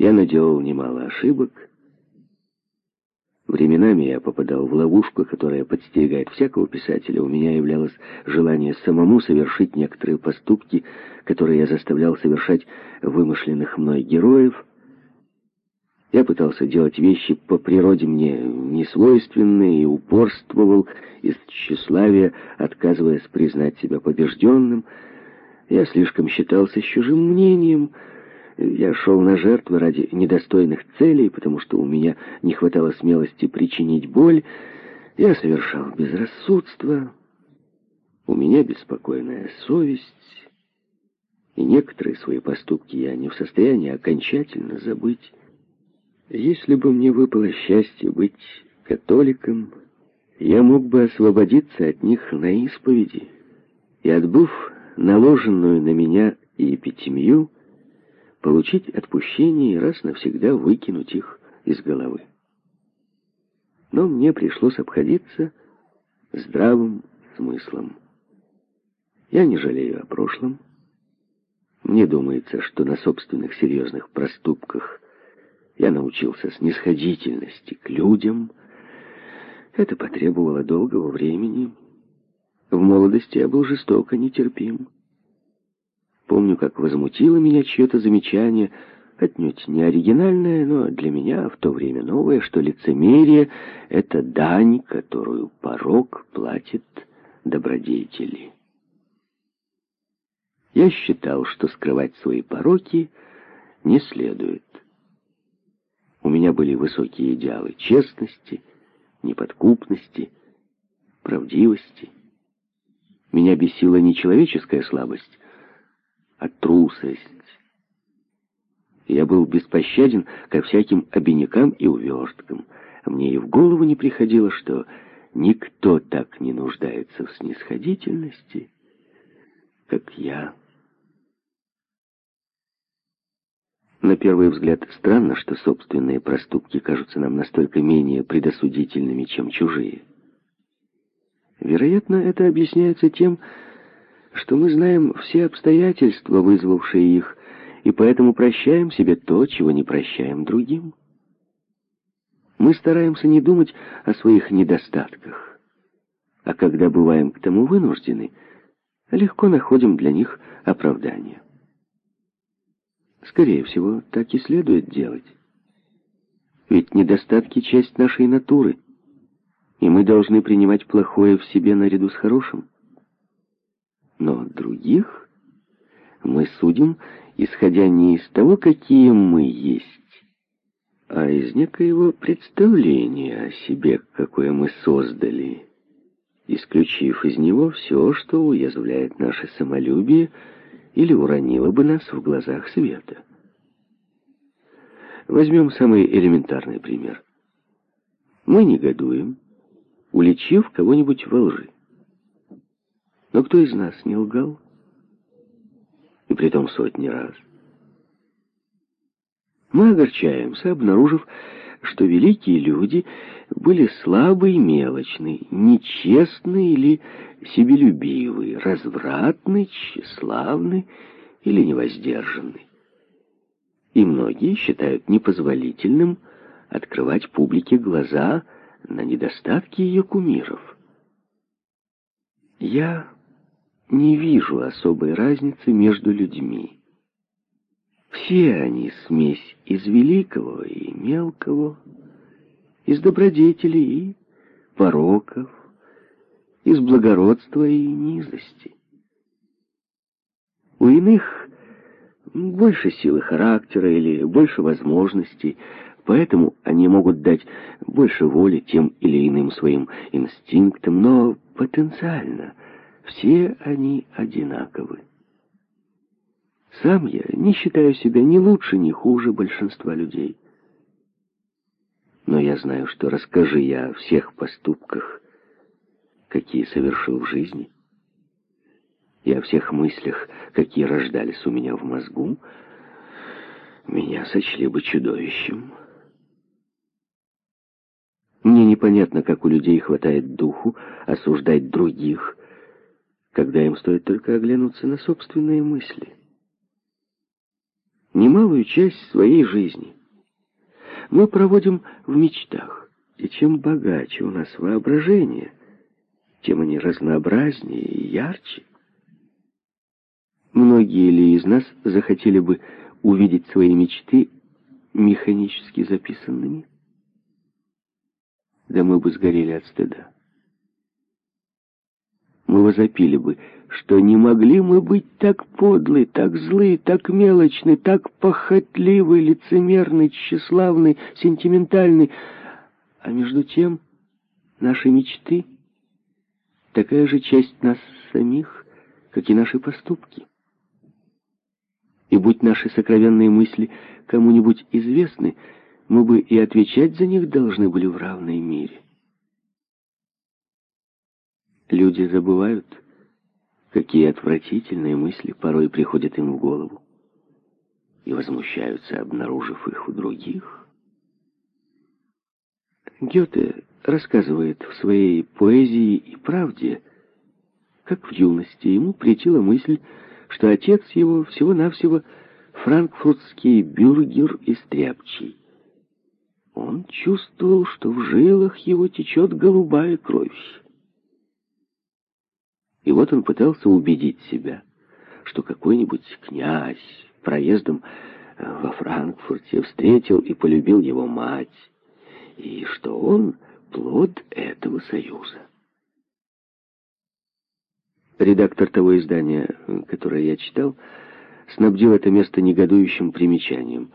Я наделал немало ошибок. Временами я попадал в ловушку, которая подстерегает всякого писателя. У меня являлось желание самому совершить некоторые поступки, которые я заставлял совершать вымышленных мной героев. Я пытался делать вещи по природе мне несвойственные и упорствовал из тщеславия, отказываясь признать себя побежденным. Я слишком считался с чужим мнением, я шел на жертвы ради недостойных целей, потому что у меня не хватало смелости причинить боль. Я совершал безрассудство. У меня беспокойная совесть. И некоторые свои поступки я не в состоянии окончательно забыть. Если бы мне выпало счастье быть католиком, я мог бы освободиться от них на исповеди и, отбыв наложенную на меня эпитемию, получить отпущение и раз навсегда выкинуть их из головы. Но мне пришлось обходиться здравым смыслом. Я не жалею о прошлом. Мне думается, что на собственных серьезных проступках я научился снисходительности к людям. Это потребовало долгого времени. В молодости я был жестоко нетерпим. Помню, как возмутило меня чье-то замечание, отнюдь не оригинальное, но для меня в то время новое, что лицемерие — это дань, которую порог платит добродетели. Я считал, что скрывать свои пороки не следует. У меня были высокие идеалы честности, неподкупности, правдивости. Меня бесила не человеческая слабость, а трусость. Я был беспощаден ко всяким обинякам и уверткам. Мне и в голову не приходило, что никто так не нуждается в снисходительности, как я. На первый взгляд странно, что собственные проступки кажутся нам настолько менее предосудительными, чем чужие. Вероятно, это объясняется тем, что мы знаем все обстоятельства, вызвавшие их, и поэтому прощаем себе то, чего не прощаем другим. Мы стараемся не думать о своих недостатках, а когда бываем к тому вынуждены, легко находим для них оправдание. Скорее всего, так и следует делать. Ведь недостатки — часть нашей натуры, и мы должны принимать плохое в себе наряду с хорошим. Но других мы судим, исходя не из того, какие мы есть, а из некоего представления о себе, какое мы создали, исключив из него все, что уязвляет наше самолюбие или уронило бы нас в глазах света. Возьмем самый элементарный пример. Мы негодуем, уличив кого-нибудь во лжи. Но кто из нас не лгал? И притом сотни раз. Мы огорчаемся, обнаружив, что великие люди были слабы и мелочны, нечестны или себелюбивы, развратны, тщеславны или невоздержаны. И многие считают непозволительным открывать публике глаза на недостатки ее кумиров. Я не вижу особой разницы между людьми. Все они смесь из великого и мелкого, из добродетелей и пороков, из благородства и низости. У иных больше силы характера или больше возможностей, поэтому они могут дать больше воли тем или иным своим инстинктам, но потенциально – все они одинаковы. Сам я не считаю себя ни лучше, ни хуже большинства людей. Но я знаю, что расскажи я о всех поступках, какие совершил в жизни, и о всех мыслях, какие рождались у меня в мозгу, меня сочли бы чудовищем. Мне непонятно, как у людей хватает духу осуждать других, когда им стоит только оглянуться на собственные мысли. немалую часть своей жизни мы проводим в мечтах. И чем богаче у нас воображение, тем они разнообразнее и ярче. Многие ли из нас захотели бы увидеть свои мечты механически записанными? Да мы бы сгорели от стыда. Мы возопили бы, что не могли мы быть так подлы, так злы, так мелочны, так похотливы, лицемерны, тщеславны, сентиментальны. А между тем наши мечты — такая же часть нас самих, как и наши поступки. И будь наши сокровенные мысли кому-нибудь известны, мы бы и отвечать за них должны были в равной мере. Люди забывают, какие отвратительные мысли порой приходят им в голову, и возмущаются, обнаружив их у других. Гёте рассказывает в своей поэзии и правде, как в юности ему претила мысль, что отец его всего-навсего франкфуртский бюргер и стряпчий. Он чувствовал, что в жилах его течет голубая кровь. И вот он пытался убедить себя, что какой-нибудь князь проездом э, во Франкфурте встретил и полюбил его мать, и что он плод этого союза. Редактор того издания, которое я читал, снабдил это место негодующим примечанием.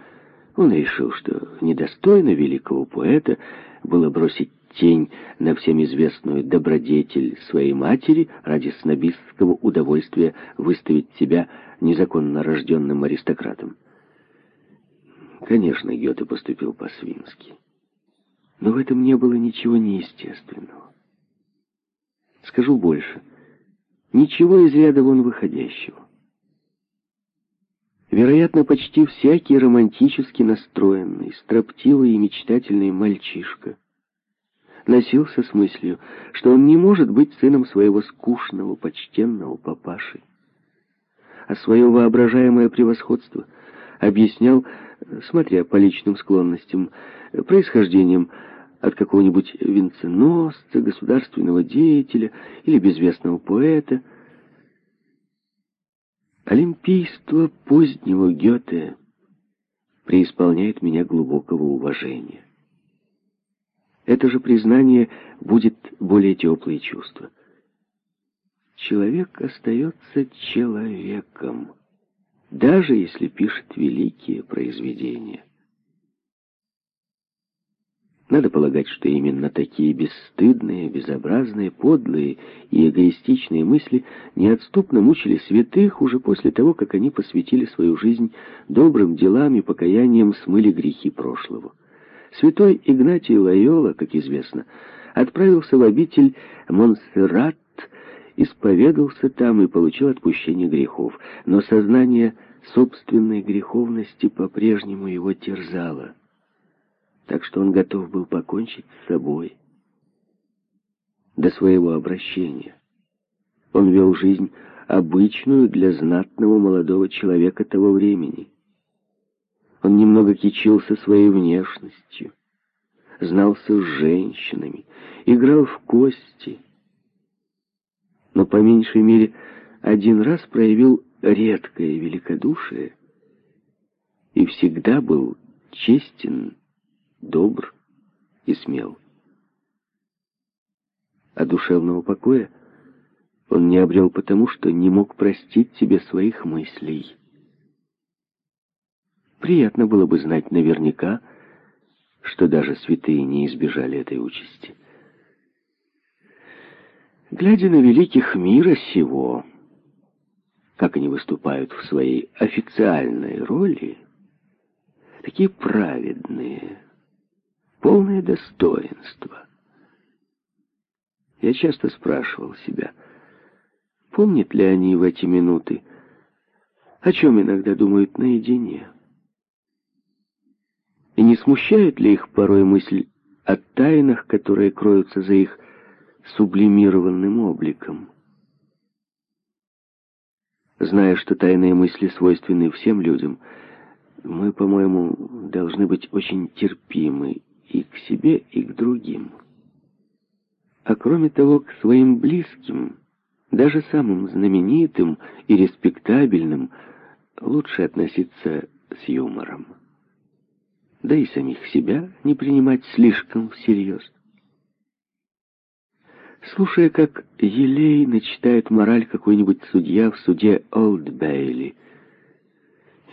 Он решил, что недостойно великого поэта было бросить тень на всем известную добродетель своей матери ради снобистского удовольствия выставить себя незаконно рожденным аристократом. Конечно, Гёте поступил по-свински. Но в этом не было ничего неестественного. Скажу больше. Ничего из ряда вон выходящего. Вероятно, почти всякий романтически настроенный, строптивый и мечтательный мальчишка носился с мыслью, что он не может быть сыном своего скучного, почтенного папаши. А свое воображаемое превосходство объяснял, смотря по личным склонностям, происхождением от какого-нибудь венценосца, государственного деятеля или безвестного поэта. Олимпийство позднего Гёте преисполняет меня глубокого уважения это же признание будет более теплые чувства. Человек остается человеком, даже если пишет великие произведения. Надо полагать, что именно такие бесстыдные, безобразные, подлые и эгоистичные мысли неотступно мучили святых уже после того, как они посвятили свою жизнь добрым делам и покаянием смыли грехи прошлого. Святой Игнатий Лайола, как известно, отправился в обитель Монсеррат, исповедался там и получил отпущение грехов. Но сознание собственной греховности по-прежнему его терзало. Так что он готов был покончить с собой до своего обращения. Он вел жизнь обычную для знатного молодого человека того времени. Он немного кичился своей внешностью, знался с женщинами, играл в кости. Но по меньшей мере один раз проявил редкое великодушие и всегда был честен, добр и смел. А душевного покоя он не обрел потому, что не мог простить себе своих мыслей. Приятно было бы знать наверняка, что даже святые не избежали этой участи. Глядя на великих мира сего, как они выступают в своей официальной роли, такие праведные, полное достоинство. Я часто спрашивал себя, помнят ли они в эти минуты, о чем иногда думают наедине. И не смущает ли их порой мысль о тайнах, которые кроются за их сублимированным обликом? Зная, что тайные мысли свойственны всем людям, Мы, по-моему, должны быть очень терпимы и к себе, и к другим. А кроме того, к своим близким, даже самым знаменитым и респектабельным, лучше относиться с юмором. Да и самих себя не принимать слишком всерьез. Слушая, как елейно читает мораль какой-нибудь судья в суде Олд Бейли,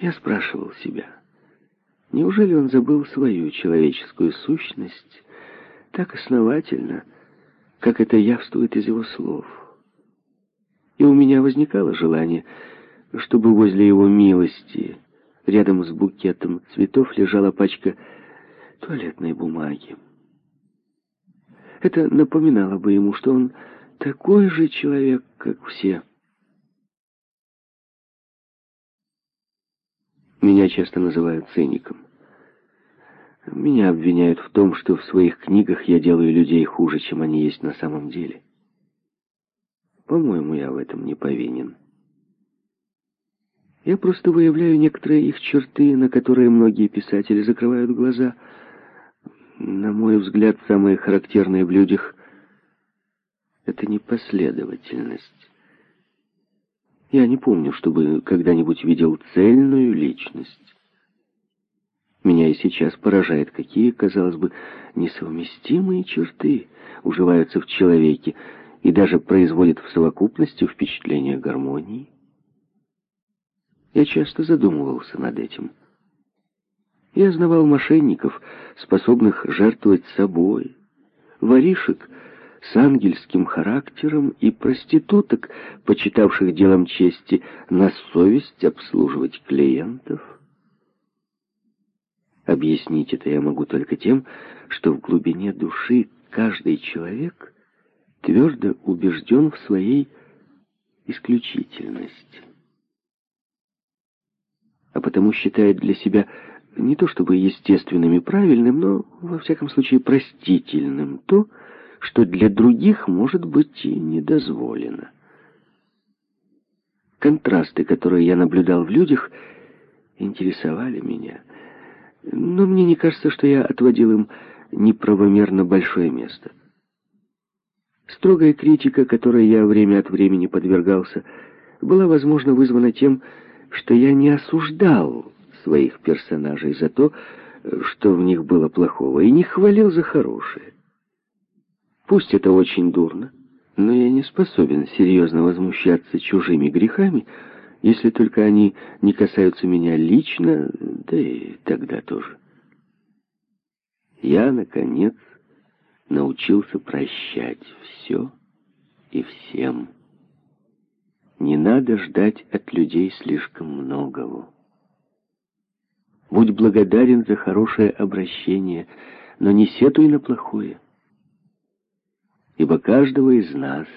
я спрашивал себя, неужели он забыл свою человеческую сущность так основательно, как это явствует из его слов? И у меня возникало желание, чтобы возле его милости, рядом с букетом цветов, лежала пачка туалетной бумаги. Это напоминало бы ему, что он такой же человек, как все. Меня часто называют циником. Меня обвиняют в том, что в своих книгах я делаю людей хуже, чем они есть на самом деле. По-моему, я в этом не повинен. Я просто выявляю некоторые их черты, на которые многие писатели закрывают глаза – на мой взгляд, самое характерное в людях — это непоследовательность. Я не помню, чтобы когда-нибудь видел цельную личность. Меня и сейчас поражает, какие, казалось бы, несовместимые черты уживаются в человеке и даже производят в совокупности впечатление гармонии. Я часто задумывался над этим. Я знавал мошенников, способных жертвовать собой, воришек с ангельским характером и проституток, почитавших делом чести на совесть обслуживать клиентов. Объяснить это я могу только тем, что в глубине души каждый человек твердо убежден в своей исключительности, а потому считает для себя не то чтобы естественным и правильным, но, во всяком случае, простительным то, что для других может быть и недозволено. Контрасты, которые я наблюдал в людях, интересовали меня, но мне не кажется, что я отводил им неправомерно большое место. Строгая критика, которой я время от времени подвергался, была, возможно, вызвана тем, что я не осуждал своих персонажей за то, что в них было плохого, и не хвалил за хорошее. Пусть это очень дурно, но я не способен серьезно возмущаться чужими грехами, если только они не касаются меня лично, да и тогда тоже. Я, наконец, научился прощать все и всем. Не надо ждать от людей слишком многого. Будь благодарен за хорошее обращение, но не сетуй на плохое. Ибо каждого из нас,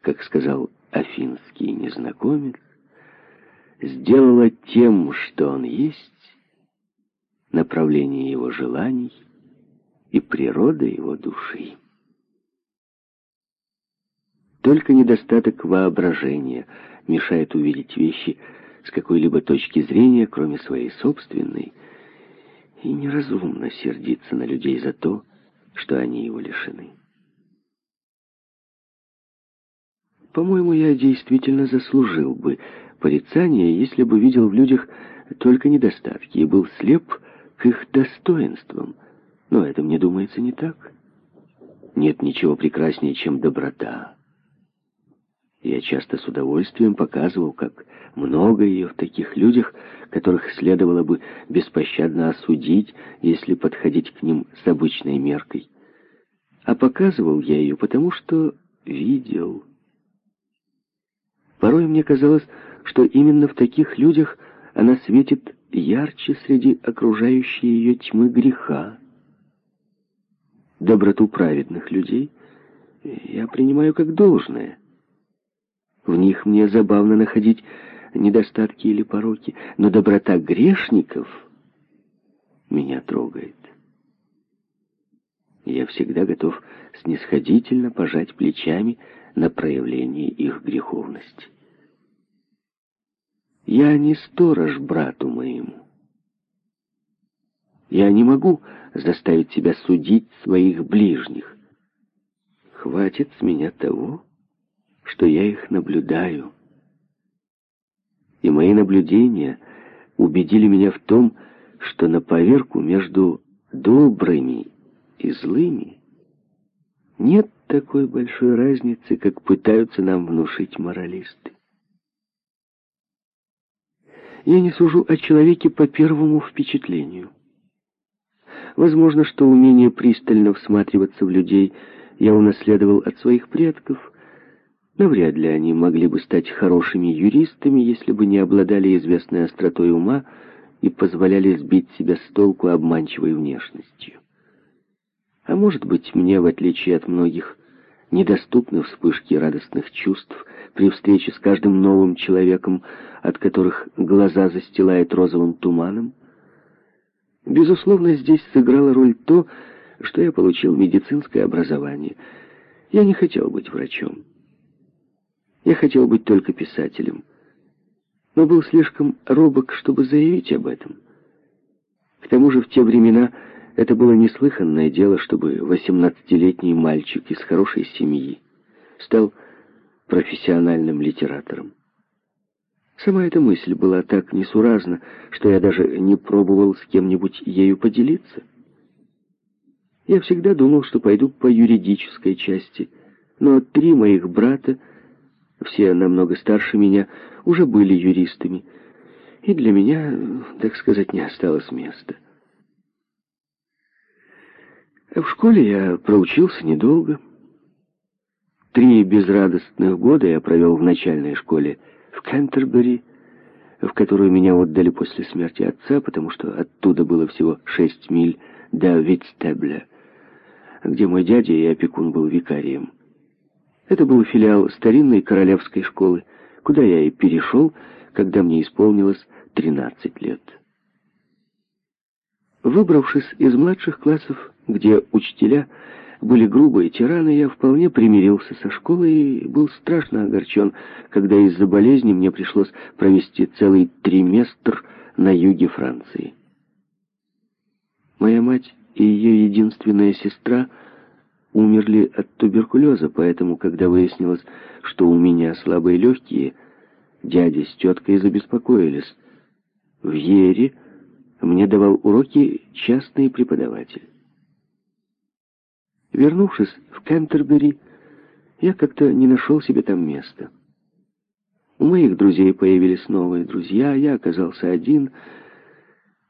как сказал афинский незнакомец, сделало тем, что он есть, направление его желаний и природа его души. Только недостаток воображения мешает увидеть вещи, с какой-либо точки зрения, кроме своей собственной, и неразумно сердиться на людей за то, что они его лишены. По-моему, я действительно заслужил бы порицания, если бы видел в людях только недостатки и был слеп к их достоинствам. Но это, мне думается, не так. Нет ничего прекраснее, чем доброта. Я часто с удовольствием показывал, как много ее в таких людях, которых следовало бы беспощадно осудить, если подходить к ним с обычной меркой. А показывал я ее потому, что видел. Порой мне казалось, что именно в таких людях она светит ярче среди окружающей ее тьмы греха. Доброту праведных людей я принимаю как должное — в них мне забавно находить недостатки или пороки, но доброта грешников меня трогает. Я всегда готов снисходительно пожать плечами на проявление их греховности. Я не сторож брату моему, Я не могу заставить себя судить своих ближних. Хватит с меня того, что я их наблюдаю. И мои наблюдения убедили меня в том, что на поверку между добрыми и злыми нет такой большой разницы, как пытаются нам внушить моралисты. Я не сужу о человеке по первому впечатлению. Возможно, что умение пристально всматриваться в людей я унаследовал от своих предков. Навряд ли они могли бы стать хорошими юристами, если бы не обладали известной остротой ума и позволяли сбить себя с толку обманчивой внешностью. А может быть, мне, в отличие от многих, недоступны вспышки радостных чувств при встрече с каждым новым человеком, от которых глаза застилает розовым туманом? Безусловно, здесь сыграла роль то, что я получил медицинское образование. Я не хотел быть врачом. Я хотел быть только писателем. Но был слишком робок, чтобы заявить об этом. К тому же в те времена это было неслыханное дело, чтобы 18-летний мальчик из хорошей семьи стал профессиональным литератором. Сама эта мысль была так несуразна, что я даже не пробовал с кем-нибудь ею поделиться. Я всегда думал, что пойду по юридической части, но три моих брата, все намного старше меня, уже были юристами, и для меня, так сказать, не осталось места. В школе я проучился недолго. Три безрадостных года я провел в начальной школе в Кентербери, в которую меня отдали после смерти отца, потому что оттуда было всего шесть миль до Витстебля, где мой дядя и опекун был викарием. Это был филиал старинной королевской школы, куда я и перешел, когда мне исполнилось 13 лет. Выбравшись из младших классов, где учителя были грубые тираны, я вполне примирился со школой и был страшно огорчен, когда из-за болезни мне пришлось провести целый триместр на юге Франции. Моя мать и ее единственная сестра умерли от туберкулеза, поэтому, когда выяснилось, что у меня слабые легкие, дядя с теткой забеспокоились. В Ере мне давал уроки частный преподаватель. Вернувшись в Кентербери, я как-то не нашел себе там места. У моих друзей появились новые друзья, я оказался один.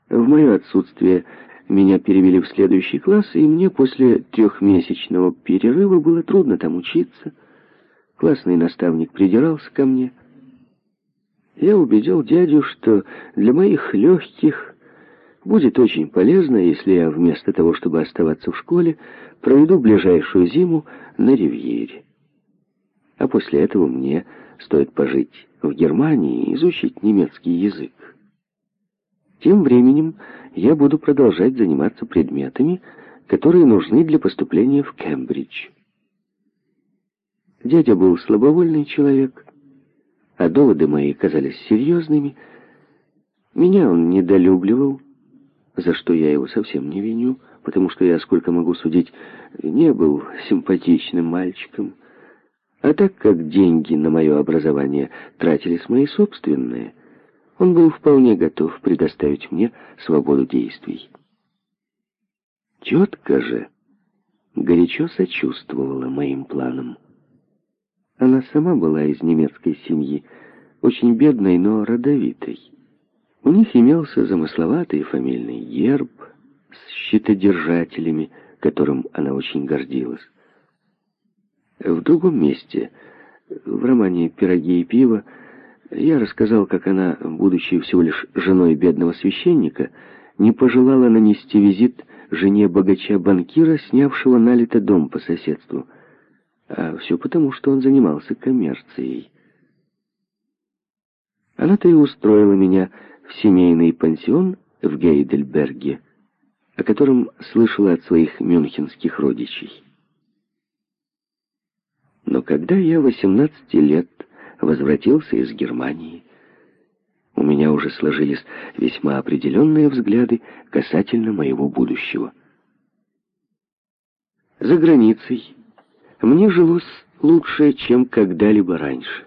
В мое отсутствие меня перевели в следующий класс, и мне после трехмесячного перерыва было трудно там учиться. Классный наставник придирался ко мне. Я убедил дядю, что для моих легких Будет очень полезно, если я вместо того, чтобы оставаться в школе, проведу ближайшую зиму на ривьере. А после этого мне стоит пожить в Германии и изучить немецкий язык. Тем временем я буду продолжать заниматься предметами, которые нужны для поступления в Кембридж. Дядя был слабовольный человек, а доводы мои казались серьезными. Меня он недолюбливал, за что я его совсем не виню, потому что я, сколько могу судить, не был симпатичным мальчиком. А так как деньги на мое образование тратились мои собственные, он был вполне готов предоставить мне свободу действий. Тетка же горячо сочувствовала моим планам. Она сама была из немецкой семьи, очень бедной, но родовитой. У них имелся замысловатый фамильный герб с щитодержателями, которым она очень гордилась. В другом месте, в романе «Пироги и пиво», я рассказал, как она, будучи всего лишь женой бедного священника, не пожелала нанести визит жене богача-банкира, снявшего налито дом по соседству. А все потому, что он занимался коммерцией. Она-то и устроила меня в семейный пансион в Гейдельберге, о котором слышала от своих мюнхенских родичей. Но когда я 18 лет возвратился из Германии, у меня уже сложились весьма определенные взгляды касательно моего будущего. За границей мне жилось лучше, чем когда-либо раньше.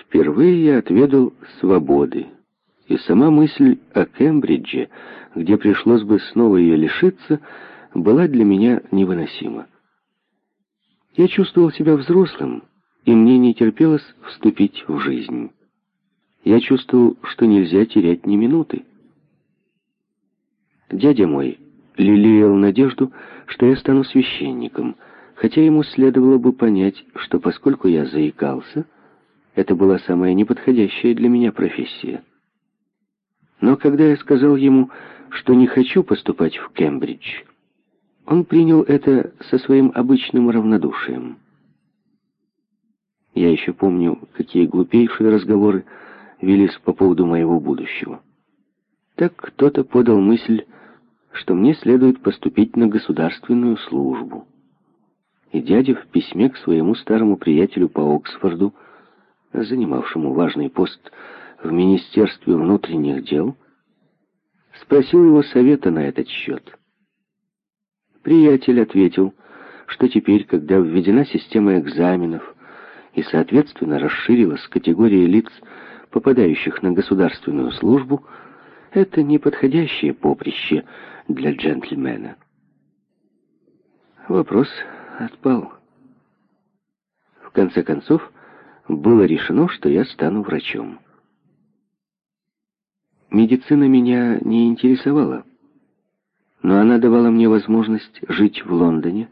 Впервые я отведал свободы, и сама мысль о Кембридже, где пришлось бы снова ее лишиться, была для меня невыносима. Я чувствовал себя взрослым, и мне не терпелось вступить в жизнь. Я чувствовал, что нельзя терять ни минуты. Дядя мой лелеял надежду, что я стану священником, хотя ему следовало бы понять, что поскольку я заикался, это была самая неподходящая для меня профессия. Но когда я сказал ему, что не хочу поступать в Кембридж, он принял это со своим обычным равнодушием. Я еще помню, какие глупейшие разговоры велись по поводу моего будущего. Так кто-то подал мысль, что мне следует поступить на государственную службу. И дядя в письме к своему старому приятелю по Оксфорду, занимавшему важный пост в Министерстве внутренних дел, спросил его совета на этот счет. Приятель ответил, что теперь, когда введена система экзаменов и, соответственно, расширилась категория лиц, попадающих на государственную службу, это неподходящее поприще для джентльмена. Вопрос отпал. В конце концов, было решено, что я стану врачом. Медицина меня не интересовала, но она давала мне возможность жить в Лондоне,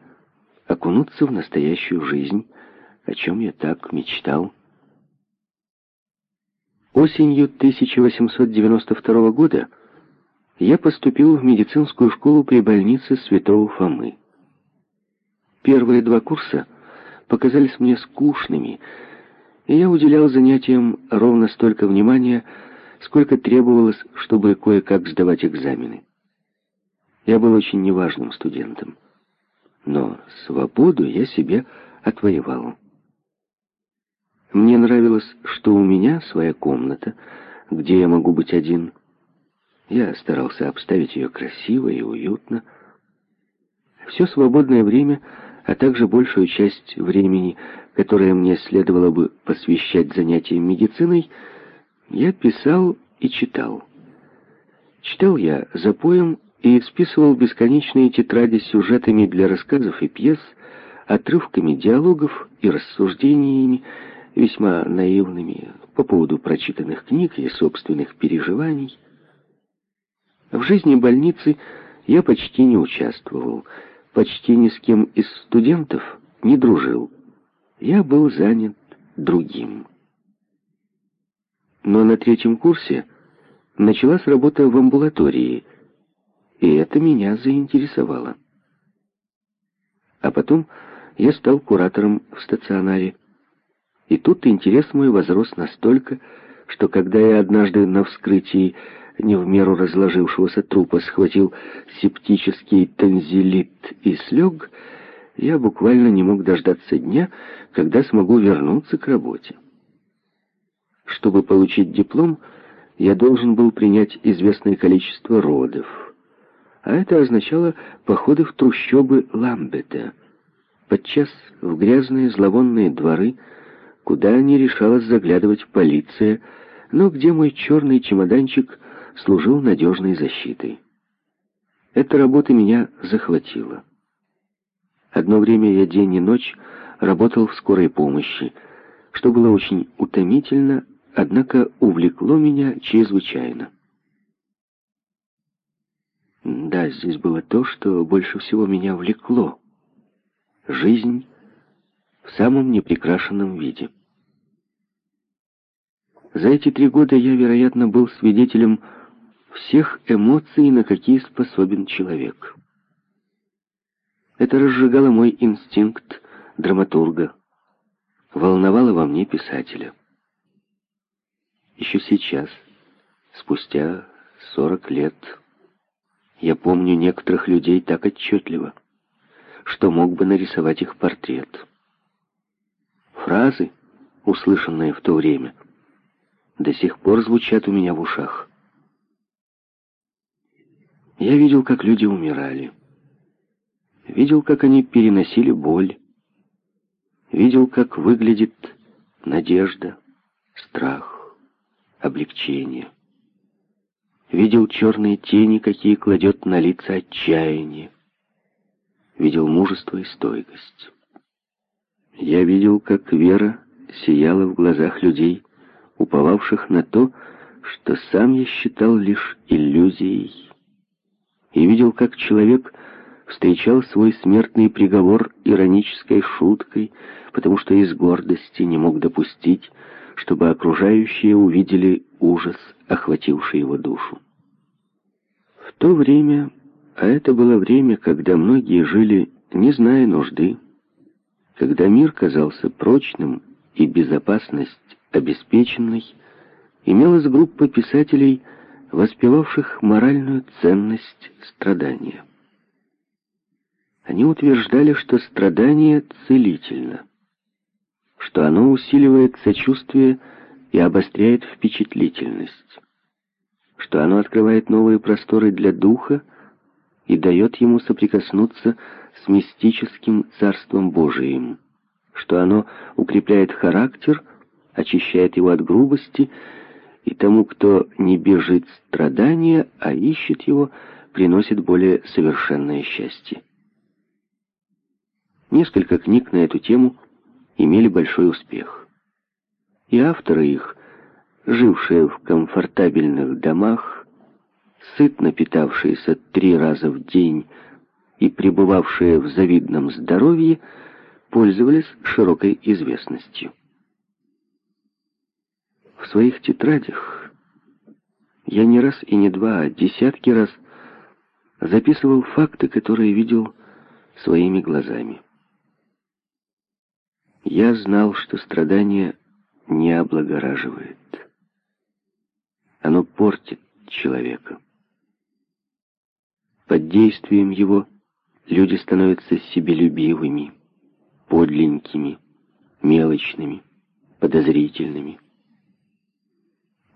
окунуться в настоящую жизнь, о чем я так мечтал. Осенью 1892 года я поступил в медицинскую школу при больнице Святого Фомы. Первые два курса показались мне скучными, и я уделял занятиям ровно столько внимания, сколько требовалось, чтобы кое-как сдавать экзамены. Я был очень неважным студентом, но свободу я себе отвоевал. Мне нравилось, что у меня своя комната, где я могу быть один. Я старался обставить ее красиво и уютно. Все свободное время, а также большую часть времени, которое мне следовало бы посвящать занятиям медициной, я писал и читал. Читал я запоем и списывал бесконечные тетради с сюжетами для рассказов и пьес, отрывками диалогов и рассуждениями, весьма наивными по поводу прочитанных книг и собственных переживаний. В жизни больницы я почти не участвовал, почти ни с кем из студентов не дружил. Я был занят другим. Но на третьем курсе началась работа в амбулатории, и это меня заинтересовало. А потом я стал куратором в стационаре, и тут интерес мой возрос настолько, что когда я однажды на вскрытии не в меру разложившегося трупа схватил септический танзелит и слег, я буквально не мог дождаться дня, когда смогу вернуться к работе. Чтобы получить диплом, я должен был принять известное количество родов, а это означало походы в трущобы Ламбета, подчас в грязные зловонные дворы, куда не решалась заглядывать полиция, но где мой черный чемоданчик служил надежной защитой. Эта работа меня захватила. Одно время я день и ночь работал в скорой помощи, что было очень утомительно, однако увлекло меня чрезвычайно. Да, здесь было то, что больше всего меня влекло. Жизнь в самом неприкрашенном виде. За эти три года я, вероятно, был свидетелем всех эмоций, на какие способен человек. Это разжигало мой инстинкт драматурга, волновало во мне писателя. Еще сейчас, спустя сорок лет, я помню некоторых людей так отчетливо, что мог бы нарисовать их портрет. Фразы, услышанные в то время, до сих пор звучат у меня в ушах. Я видел, как люди умирали. Видел, как они переносили боль. Видел, как выглядит надежда, страх, облегчение. Видел черные тени, какие кладет на лица отчаяние. Видел мужество и стойкость. Я видел, как вера сияла в глазах людей, уповавших на то, что сам я считал лишь иллюзией и видел, как человек встречал свой смертный приговор иронической шуткой, потому что из гордости не мог допустить, чтобы окружающие увидели ужас, охвативший его душу. В то время, а это было время, когда многие жили, не зная нужды, когда мир казался прочным и безопасность обеспеченной, имелась группа писателей – воспевавших моральную ценность страдания. Они утверждали, что страдание целительно, что оно усиливает сочувствие и обостряет впечатлительность, что оно открывает новые просторы для духа и дает ему соприкоснуться с мистическим Царством Божиим, что оно укрепляет характер, очищает его от грубости и тому, кто не бежит страдания, а ищет его, приносит более совершенное счастье. Несколько книг на эту тему имели большой успех. И авторы их, жившие в комфортабельных домах, сытно питавшиеся три раза в день и пребывавшие в завидном здоровье, пользовались широкой известностью. Своих тетрадях я не раз и не два, а десятки раз записывал факты, которые видел своими глазами. Я знал, что страдание не облагораживает. Оно портит человека. Под действием его люди становятся себелюбивыми, подленькими, мелочными, подозрительными.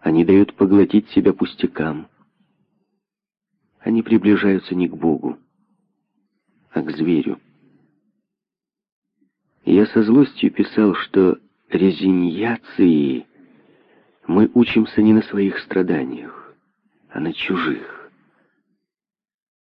Они дают поглотить себя пустякам. Они приближаются не к Богу, а к зверю. Я со злостью писал, что резиньяции мы учимся не на своих страданиях, а на чужих.